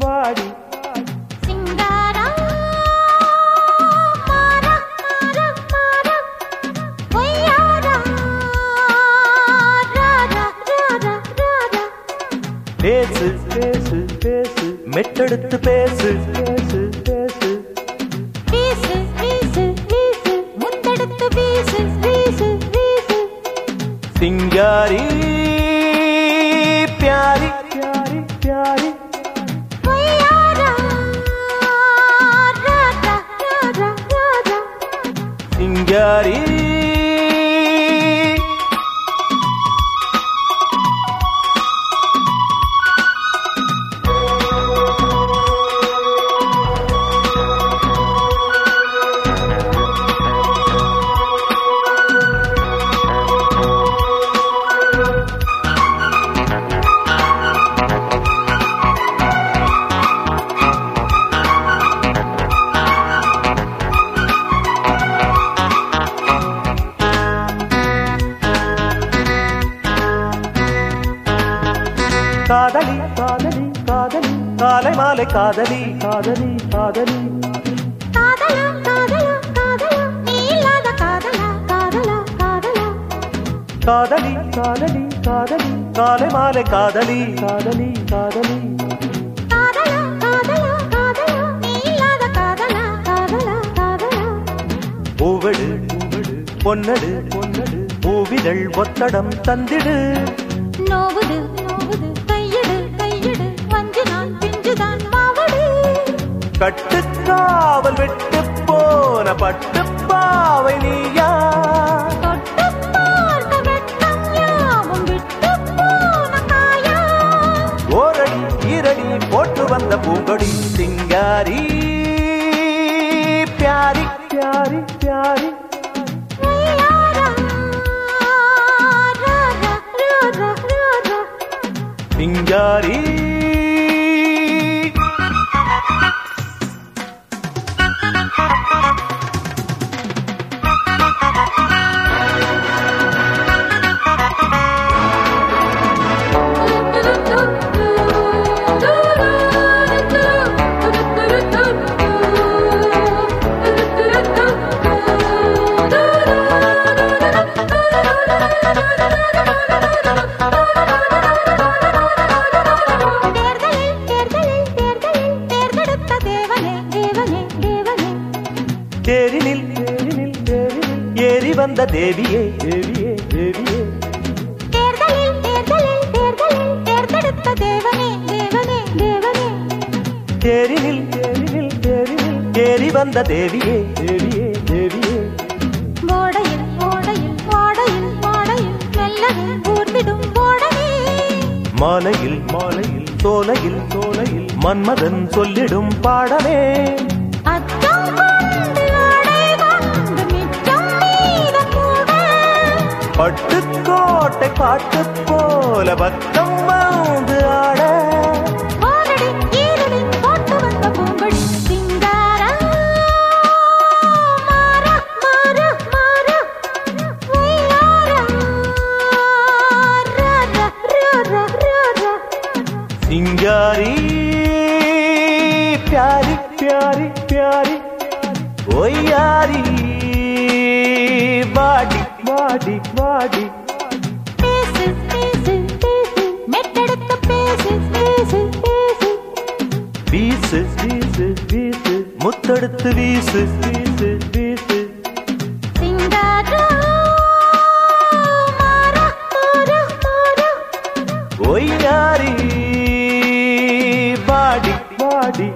வாடி சிங்காரா மாரா மாரா மாரா ஒய்யாரா ராரா ராரா ராரா பேசு பேசு பேசு மெட்டெடுத்து பேசு. சிங்காரி காலை மாலை காதலி காதலி காதலி. காதலா காதலா காதலா நீ இல்லாத காதலா காதலா காதலா. காதலி காதலி காதலி. காலை மாலை காதலி காதலி காதலி. காதலா காதலா காதலா நீ இல்லாத காதலா காதலா காதலா. பூவெடு பூவெடு பொன்னடு பொன்னடு. பூவிதழ் ஒத்தடம் தந்திடு. நோவுது நோவுது கட்டுக்காவல் விட்டு போன பட்டு பாவை நீயா ஓரடி ஈரடி போட்டு வந்த பூங்கொடி சிங்காரி பியாரி பியாரி பியாரி. ஒய்யாரா தேரினில் ஏறி வந்த தேவியே தேவியே தேவியே. தேர்தலில் தேர்தலில் தேர்தலில் தேர்ந்தெடுத்த தேவனே தேவனே தேவனே. தேரினில் தேரினில் தேரினில் ஏறி வந்த தேவியே தேவியே தேவியே. ஓடையில் ஓடையில் வாடையில் வாடையில் மெல்லவே ஊர்ந்திடும் ஓடவே மாலையில் மாலையில் சோலையில் சோலையில் மன்மதன் சொல்லிடும் பாடமே. பாட்டு போல பக்கம் வந்து ஆட. சிங்காரி பியாரி பியாரி பியாரி. ஒய்யாரி வாடி வாடி வாடி. வீசு வீசு வீசு. முத்தெடுத்து வீசு வீசு வீசு. ஒய்யாரி பாடி பாடி.